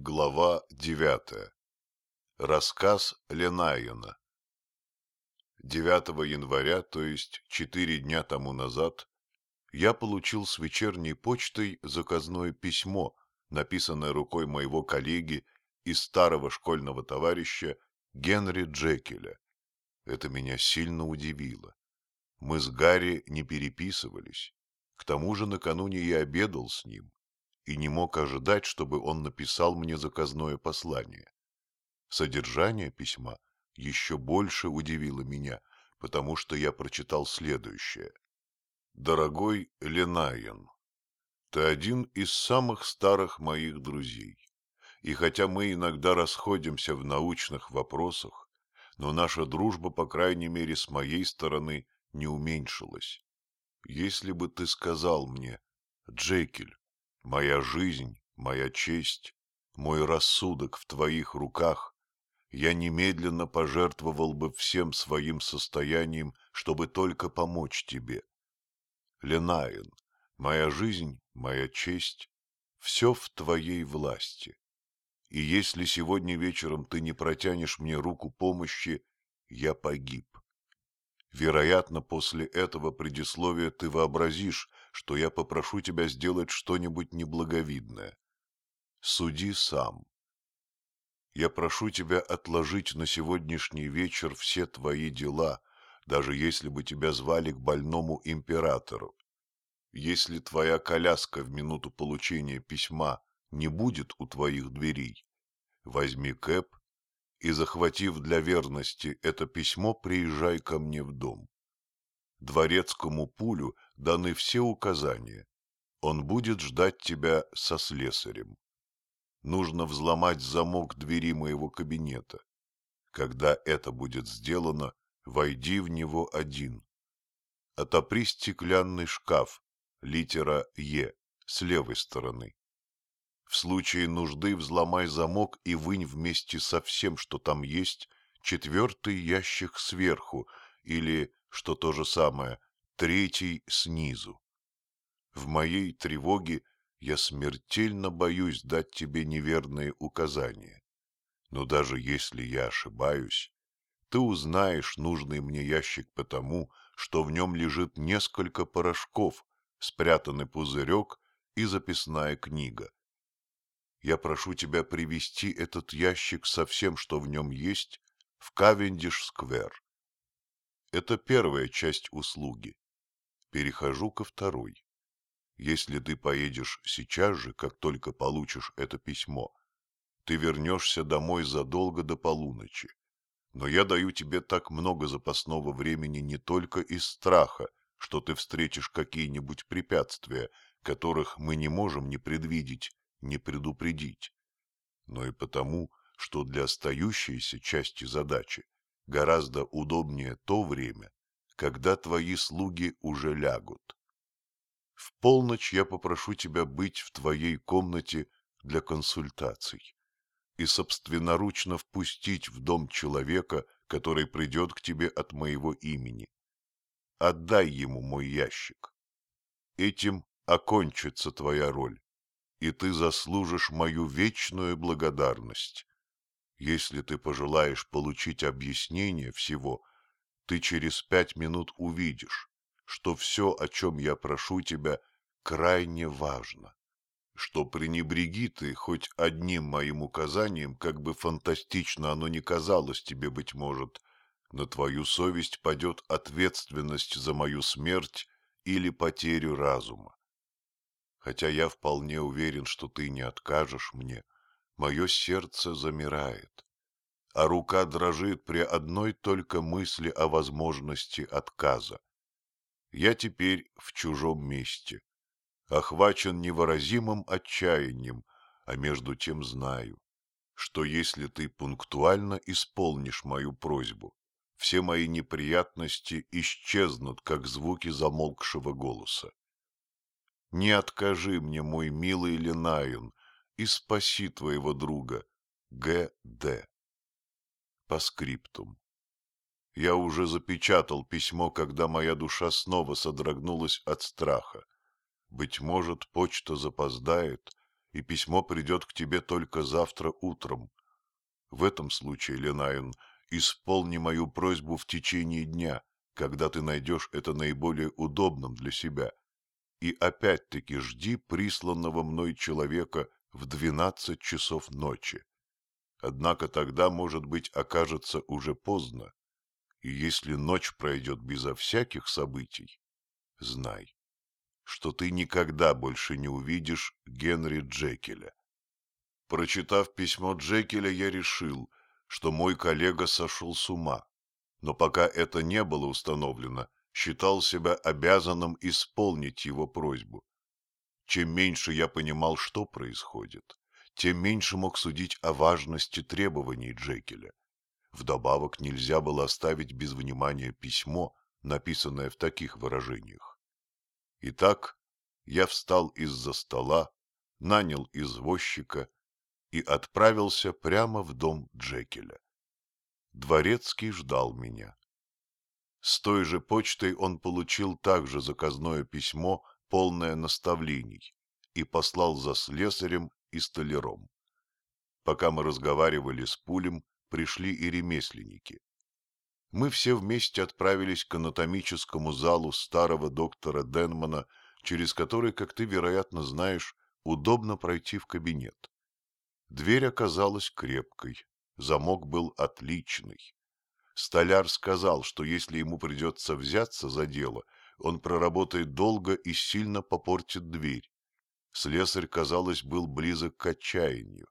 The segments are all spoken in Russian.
Глава девятая. Рассказ Ленайена. 9 января, то есть четыре дня тому назад, я получил с вечерней почтой заказное письмо, написанное рукой моего коллеги и старого школьного товарища Генри Джекеля. Это меня сильно удивило. Мы с Гарри не переписывались. К тому же накануне я обедал с ним и не мог ожидать, чтобы он написал мне заказное послание. Содержание письма еще больше удивило меня, потому что я прочитал следующее. «Дорогой Ленайен, ты один из самых старых моих друзей, и хотя мы иногда расходимся в научных вопросах, но наша дружба, по крайней мере, с моей стороны, не уменьшилась. Если бы ты сказал мне, Джекель, Моя жизнь, моя честь, мой рассудок в твоих руках. Я немедленно пожертвовал бы всем своим состоянием, чтобы только помочь тебе. Ленаин, моя жизнь, моя честь, все в твоей власти. И если сегодня вечером ты не протянешь мне руку помощи, я погиб. Вероятно, после этого предисловия ты вообразишь, что я попрошу тебя сделать что-нибудь неблаговидное. Суди сам. Я прошу тебя отложить на сегодняшний вечер все твои дела, даже если бы тебя звали к больному императору. Если твоя коляска в минуту получения письма не будет у твоих дверей, возьми кэп и, захватив для верности это письмо, приезжай ко мне в дом. Дворецкому пулю даны все указания. Он будет ждать тебя со слесарем. Нужно взломать замок двери моего кабинета. Когда это будет сделано, войди в него один. Отопри стеклянный шкаф, литера «Е», с левой стороны. В случае нужды взломай замок и вынь вместе со всем, что там есть, четвертый ящик сверху или, что то же самое, третий снизу. В моей тревоге я смертельно боюсь дать тебе неверные указания. Но даже если я ошибаюсь, ты узнаешь нужный мне ящик потому, что в нем лежит несколько порошков, спрятанный пузырек и записная книга. Я прошу тебя привести этот ящик со всем, что в нем есть, в Кавендиш-сквер. Это первая часть услуги. Перехожу ко второй. Если ты поедешь сейчас же, как только получишь это письмо, ты вернешься домой задолго до полуночи. Но я даю тебе так много запасного времени не только из страха, что ты встретишь какие-нибудь препятствия, которых мы не можем не предвидеть не предупредить, но и потому, что для остающейся части задачи гораздо удобнее то время, когда твои слуги уже лягут. В полночь я попрошу тебя быть в твоей комнате для консультаций и собственноручно впустить в дом человека, который придет к тебе от моего имени. Отдай ему мой ящик. Этим окончится твоя роль и ты заслужишь мою вечную благодарность. Если ты пожелаешь получить объяснение всего, ты через пять минут увидишь, что все, о чем я прошу тебя, крайне важно, что пренебреги ты хоть одним моим указанием, как бы фантастично оно ни казалось тебе, быть может, на твою совесть падет ответственность за мою смерть или потерю разума. Хотя я вполне уверен, что ты не откажешь мне, мое сердце замирает, а рука дрожит при одной только мысли о возможности отказа. Я теперь в чужом месте, охвачен невыразимым отчаянием, а между тем знаю, что если ты пунктуально исполнишь мою просьбу, все мои неприятности исчезнут, как звуки замолкшего голоса. Не откажи мне, мой милый Ленаюн, и спаси твоего друга, Г.Д. По скриптум. Я уже запечатал письмо, когда моя душа снова содрогнулась от страха. Быть может, почта запоздает, и письмо придет к тебе только завтра утром. В этом случае, Ленайон, исполни мою просьбу в течение дня, когда ты найдешь это наиболее удобным для себя. И опять-таки жди присланного мной человека в двенадцать часов ночи. Однако тогда, может быть, окажется уже поздно, и если ночь пройдет безо всяких событий, знай, что ты никогда больше не увидишь Генри Джекеля. Прочитав письмо Джекеля, я решил, что мой коллега сошел с ума, но пока это не было установлено, считал себя обязанным исполнить его просьбу. Чем меньше я понимал, что происходит, тем меньше мог судить о важности требований Джекеля. Вдобавок нельзя было оставить без внимания письмо, написанное в таких выражениях. Итак, я встал из-за стола, нанял извозчика и отправился прямо в дом Джекеля. Дворецкий ждал меня. С той же почтой он получил также заказное письмо, полное наставлений, и послал за слесарем и столяром. Пока мы разговаривали с Пулем, пришли и ремесленники. Мы все вместе отправились к анатомическому залу старого доктора Денмана, через который, как ты, вероятно, знаешь, удобно пройти в кабинет. Дверь оказалась крепкой, замок был отличный. Столяр сказал, что если ему придется взяться за дело, он проработает долго и сильно попортит дверь. Слесарь, казалось, был близок к отчаянию.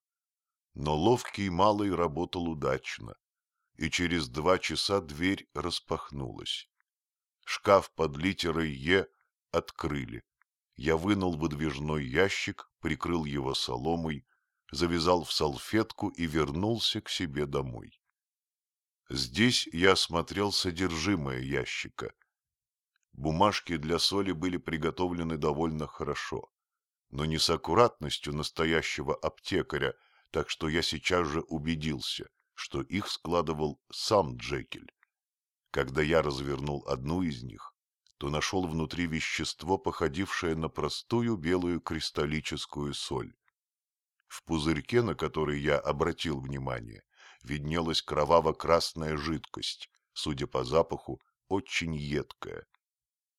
Но ловкий малый работал удачно, и через два часа дверь распахнулась. Шкаф под литерой «Е» открыли. Я вынул выдвижной ящик, прикрыл его соломой, завязал в салфетку и вернулся к себе домой. Здесь я осмотрел содержимое ящика. Бумажки для соли были приготовлены довольно хорошо, но не с аккуратностью настоящего аптекаря, так что я сейчас же убедился, что их складывал сам Джекель. Когда я развернул одну из них, то нашел внутри вещество, походившее на простую белую кристаллическую соль. В пузырьке, на который я обратил внимание, виднелась кроваво-красная жидкость, судя по запаху, очень едкая.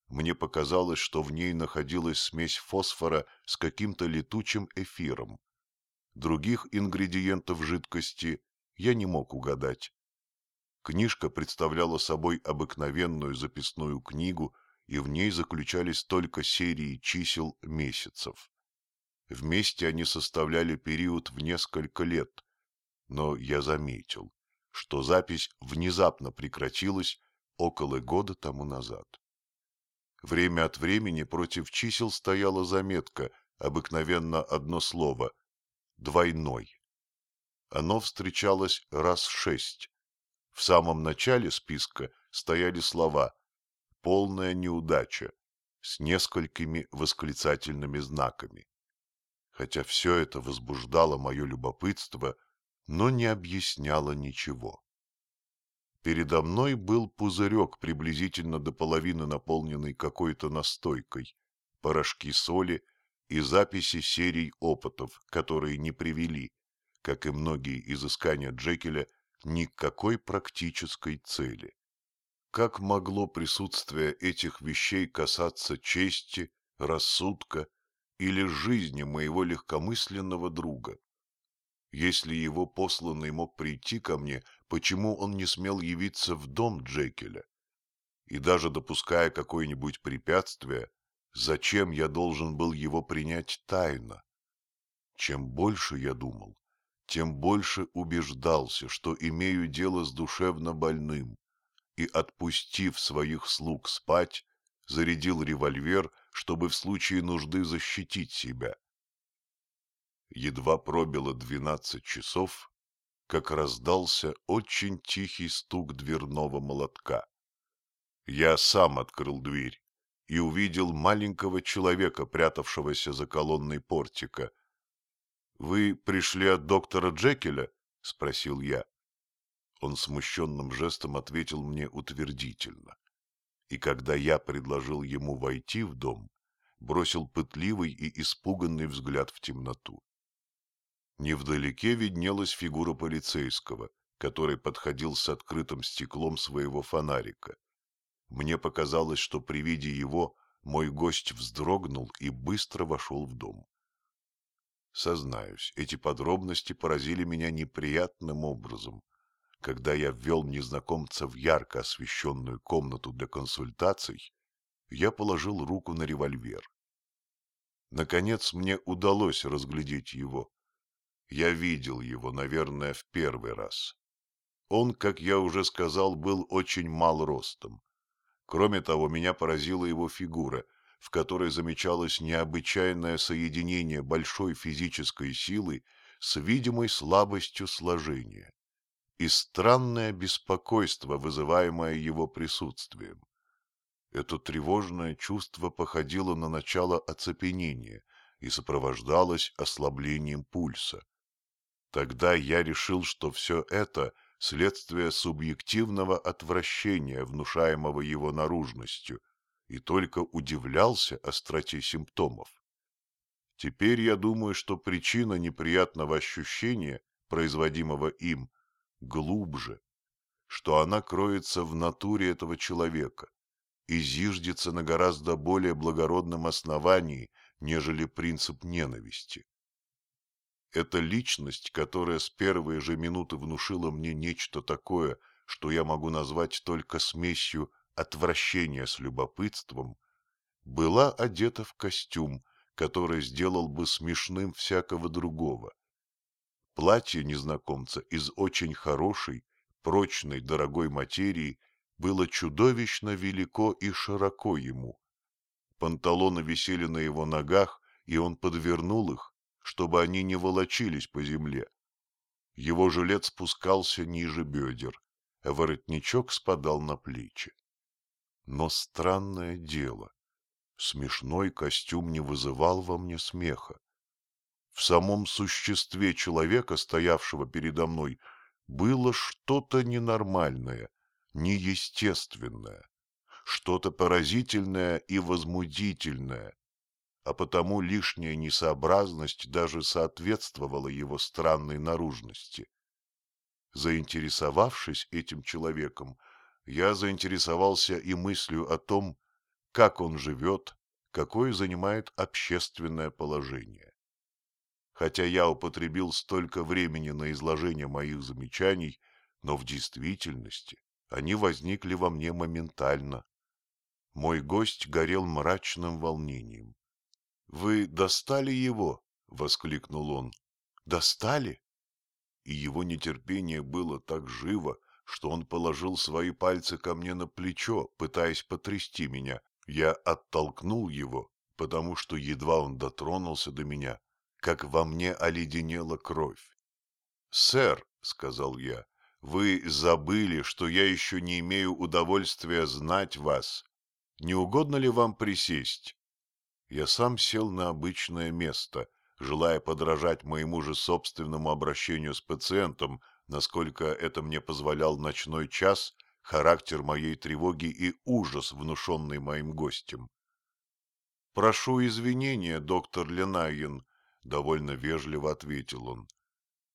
Мне показалось, что в ней находилась смесь фосфора с каким-то летучим эфиром. Других ингредиентов жидкости я не мог угадать. Книжка представляла собой обыкновенную записную книгу, и в ней заключались только серии чисел месяцев. Вместе они составляли период в несколько лет, но я заметил, что запись внезапно прекратилась около года тому назад. Время от времени против чисел стояла заметка, обыкновенно одно слово – «двойной». Оно встречалось раз шесть. В самом начале списка стояли слова «полная неудача» с несколькими восклицательными знаками хотя все это возбуждало мое любопытство, но не объясняло ничего. Передо мной был пузырек, приблизительно до половины наполненный какой-то настойкой, порошки соли и записи серий опытов, которые не привели, как и многие изыскания Джекеля, ни к какой практической цели. Как могло присутствие этих вещей касаться чести, рассудка или жизни моего легкомысленного друга. Если его посланный мог прийти ко мне, почему он не смел явиться в дом Джекеля? И даже допуская какое-нибудь препятствие, зачем я должен был его принять тайно? Чем больше я думал, тем больше убеждался, что имею дело с душевно больным, и, отпустив своих слуг спать, зарядил револьвер чтобы в случае нужды защитить себя. Едва пробило двенадцать часов, как раздался очень тихий стук дверного молотка. Я сам открыл дверь и увидел маленького человека, прятавшегося за колонной портика. — Вы пришли от доктора Джекеля? — спросил я. Он смущенным жестом ответил мне утвердительно и когда я предложил ему войти в дом, бросил пытливый и испуганный взгляд в темноту. Невдалеке виднелась фигура полицейского, который подходил с открытым стеклом своего фонарика. Мне показалось, что при виде его мой гость вздрогнул и быстро вошел в дом. Сознаюсь, эти подробности поразили меня неприятным образом. Когда я ввел незнакомца в ярко освещенную комнату для консультаций, я положил руку на револьвер. Наконец мне удалось разглядеть его. Я видел его, наверное, в первый раз. Он, как я уже сказал, был очень мал ростом. Кроме того, меня поразила его фигура, в которой замечалось необычайное соединение большой физической силы с видимой слабостью сложения и странное беспокойство, вызываемое его присутствием. Это тревожное чувство походило на начало оцепенения и сопровождалось ослаблением пульса. Тогда я решил, что все это – следствие субъективного отвращения, внушаемого его наружностью, и только удивлялся остроте симптомов. Теперь я думаю, что причина неприятного ощущения, производимого им, глубже, что она кроется в натуре этого человека и зиждется на гораздо более благородном основании, нежели принцип ненависти. Это личность, которая с первой же минуты внушила мне нечто такое, что я могу назвать только смесью отвращения с любопытством, была одета в костюм, который сделал бы смешным всякого другого. Платье незнакомца из очень хорошей, прочной, дорогой материи было чудовищно велико и широко ему. Панталоны висели на его ногах, и он подвернул их, чтобы они не волочились по земле. Его жилет спускался ниже бедер, а воротничок спадал на плечи. Но странное дело, смешной костюм не вызывал во мне смеха. В самом существе человека, стоявшего передо мной, было что-то ненормальное, неестественное, что-то поразительное и возмутительное, а потому лишняя несообразность даже соответствовала его странной наружности. Заинтересовавшись этим человеком, я заинтересовался и мыслью о том, как он живет, какое занимает общественное положение. Хотя я употребил столько времени на изложение моих замечаний, но в действительности они возникли во мне моментально. Мой гость горел мрачным волнением. Вы достали его? — воскликнул он. — Достали? И его нетерпение было так живо, что он положил свои пальцы ко мне на плечо, пытаясь потрясти меня. Я оттолкнул его, потому что едва он дотронулся до меня, как во мне оледенела кровь. — Сэр, — сказал я, — вы забыли, что я еще не имею удовольствия знать вас. Не угодно ли вам присесть? Я сам сел на обычное место, желая подражать моему же собственному обращению с пациентом, насколько это мне позволял ночной час, характер моей тревоги и ужас, внушенный моим гостем. «Прошу извинения, доктор Ленайен», — довольно вежливо ответил он.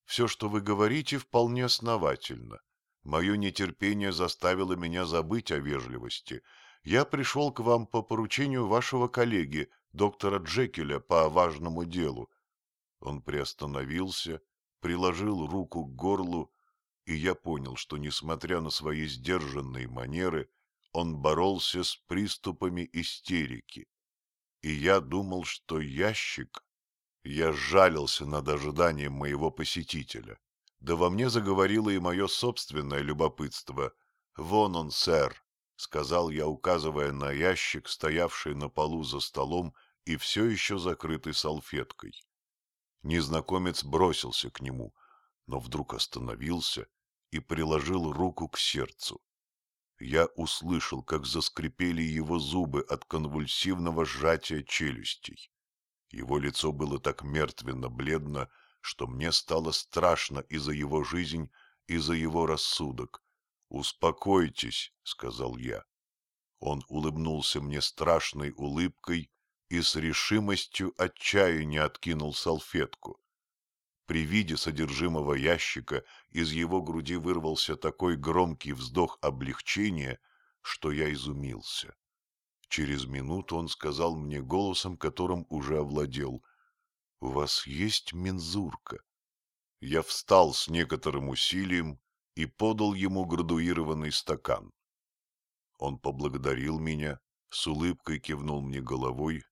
«Все, что вы говорите, вполне основательно. Мое нетерпение заставило меня забыть о вежливости. Я пришел к вам по поручению вашего коллеги, доктора Джекеля по важному делу. Он приостановился, приложил руку к горлу, и я понял, что, несмотря на свои сдержанные манеры, он боролся с приступами истерики. И я думал, что ящик... Я жалился над ожиданием моего посетителя. Да во мне заговорило и мое собственное любопытство. «Вон он, сэр», — сказал я, указывая на ящик, стоявший на полу за столом и все еще закрытый салфеткой. Незнакомец бросился к нему, но вдруг остановился и приложил руку к сердцу. Я услышал, как заскрипели его зубы от конвульсивного сжатия челюстей. Его лицо было так мертвенно-бледно, что мне стало страшно и за его жизнь, и за его рассудок. «Успокойтесь», — сказал я. Он улыбнулся мне страшной улыбкой и с решимостью отчаяния откинул салфетку. При виде содержимого ящика из его груди вырвался такой громкий вздох облегчения, что я изумился. Через минуту он сказал мне голосом, которым уже овладел. — У вас есть мензурка? Я встал с некоторым усилием и подал ему градуированный стакан. Он поблагодарил меня, с улыбкой кивнул мне головой,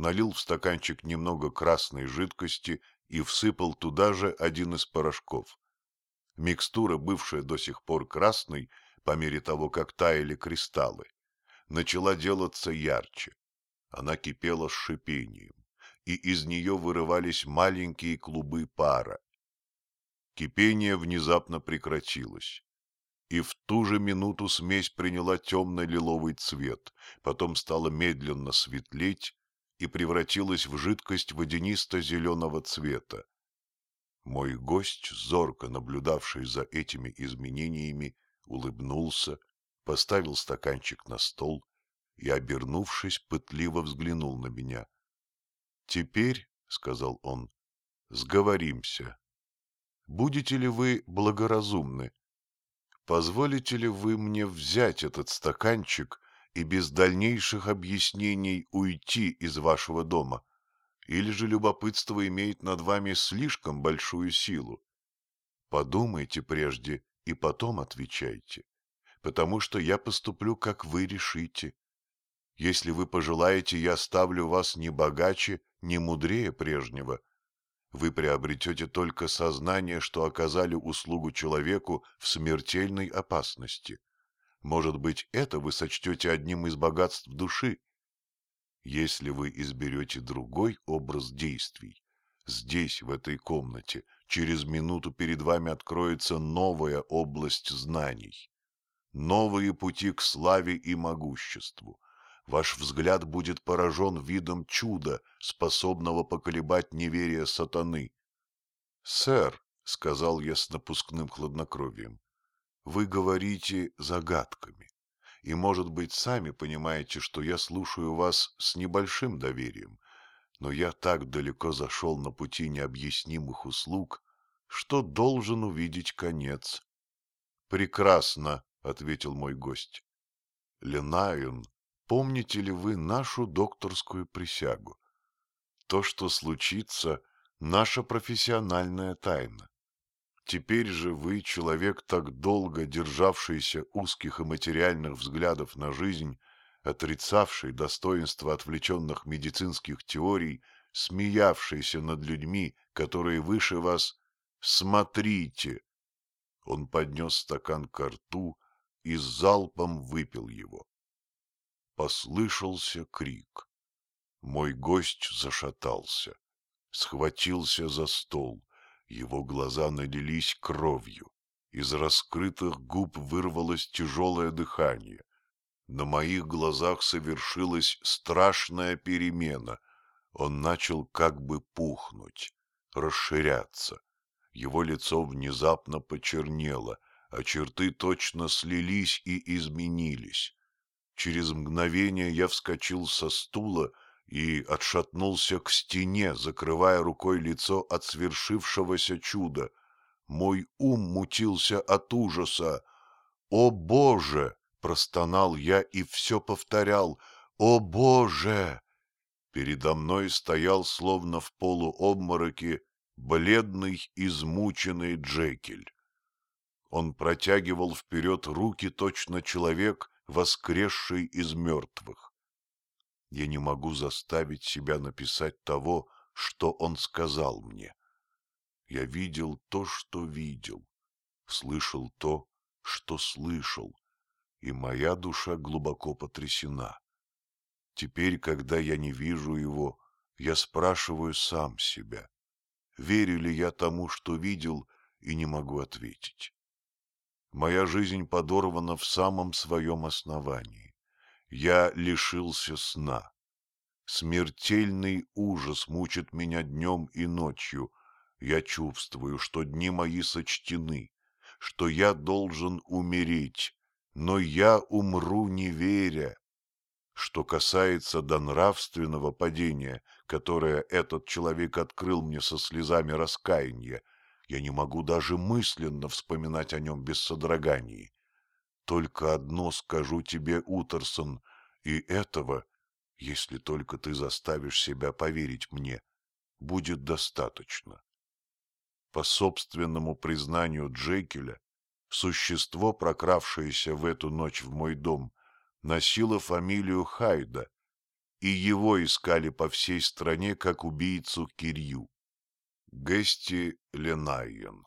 налил в стаканчик немного красной жидкости и всыпал туда же один из порошков. Микстура, бывшая до сих пор красной, по мере того, как таяли кристаллы, начала делаться ярче. Она кипела с шипением, и из нее вырывались маленькие клубы пара. Кипение внезапно прекратилось, и в ту же минуту смесь приняла темно-лиловый цвет, потом стала медленно светлеть и превратилась в жидкость водянисто-зеленого цвета. Мой гость, зорко наблюдавший за этими изменениями, улыбнулся поставил стаканчик на стол и, обернувшись, пытливо взглянул на меня. — Теперь, — сказал он, — сговоримся. Будете ли вы благоразумны? Позволите ли вы мне взять этот стаканчик и без дальнейших объяснений уйти из вашего дома? Или же любопытство имеет над вами слишком большую силу? Подумайте прежде и потом отвечайте потому что я поступлю, как вы решите. Если вы пожелаете, я ставлю вас не богаче, не мудрее прежнего. Вы приобретете только сознание, что оказали услугу человеку в смертельной опасности. Может быть, это вы сочтете одним из богатств души. Если вы изберете другой образ действий, здесь, в этой комнате, через минуту перед вами откроется новая область знаний новые пути к славе и могуществу. Ваш взгляд будет поражен видом чуда, способного поколебать неверие сатаны. — Сэр, — сказал я с напускным хладнокровием, — вы говорите загадками, и, может быть, сами понимаете, что я слушаю вас с небольшим доверием, но я так далеко зашел на пути необъяснимых услуг, что должен увидеть конец. — Прекрасно, — ответил мой гость. — Ленаюн, помните ли вы нашу докторскую присягу? То, что случится, — наша профессиональная тайна. Теперь же вы, человек, так долго державшийся узких и материальных взглядов на жизнь, отрицавший достоинство отвлеченных медицинских теорий, смеявшийся над людьми, которые выше вас, смотрите. Он поднес стакан к рту, и залпом выпил его. Послышался крик. Мой гость зашатался, схватился за стол, его глаза налились кровью, из раскрытых губ вырвалось тяжелое дыхание. На моих глазах совершилась страшная перемена. Он начал как бы пухнуть, расширяться. Его лицо внезапно почернело — а черты точно слились и изменились. Через мгновение я вскочил со стула и отшатнулся к стене, закрывая рукой лицо от свершившегося чуда. Мой ум мутился от ужаса. «О, Боже!» — простонал я и все повторял. «О, Боже!» Передо мной стоял, словно в полуобмороке, бледный, измученный Джекель. Он протягивал вперед руки точно человек, воскресший из мертвых. Я не могу заставить себя написать того, что он сказал мне. Я видел то, что видел, слышал то, что слышал, и моя душа глубоко потрясена. Теперь, когда я не вижу его, я спрашиваю сам себя, верю ли я тому, что видел, и не могу ответить. Моя жизнь подорвана в самом своем основании. Я лишился сна. Смертельный ужас мучит меня днем и ночью. Я чувствую, что дни мои сочтены, что я должен умереть, но я умру не веря, Что касается до нравственного падения, которое этот человек открыл мне со слезами раскаяния, я не могу даже мысленно вспоминать о нем без содроганий. Только одно скажу тебе, Утерсон, и этого, если только ты заставишь себя поверить мне, будет достаточно. По собственному признанию Джекеля, существо, прокравшееся в эту ночь в мой дом, носило фамилию Хайда, и его искали по всей стране как убийцу Кирью. Гести Ленайен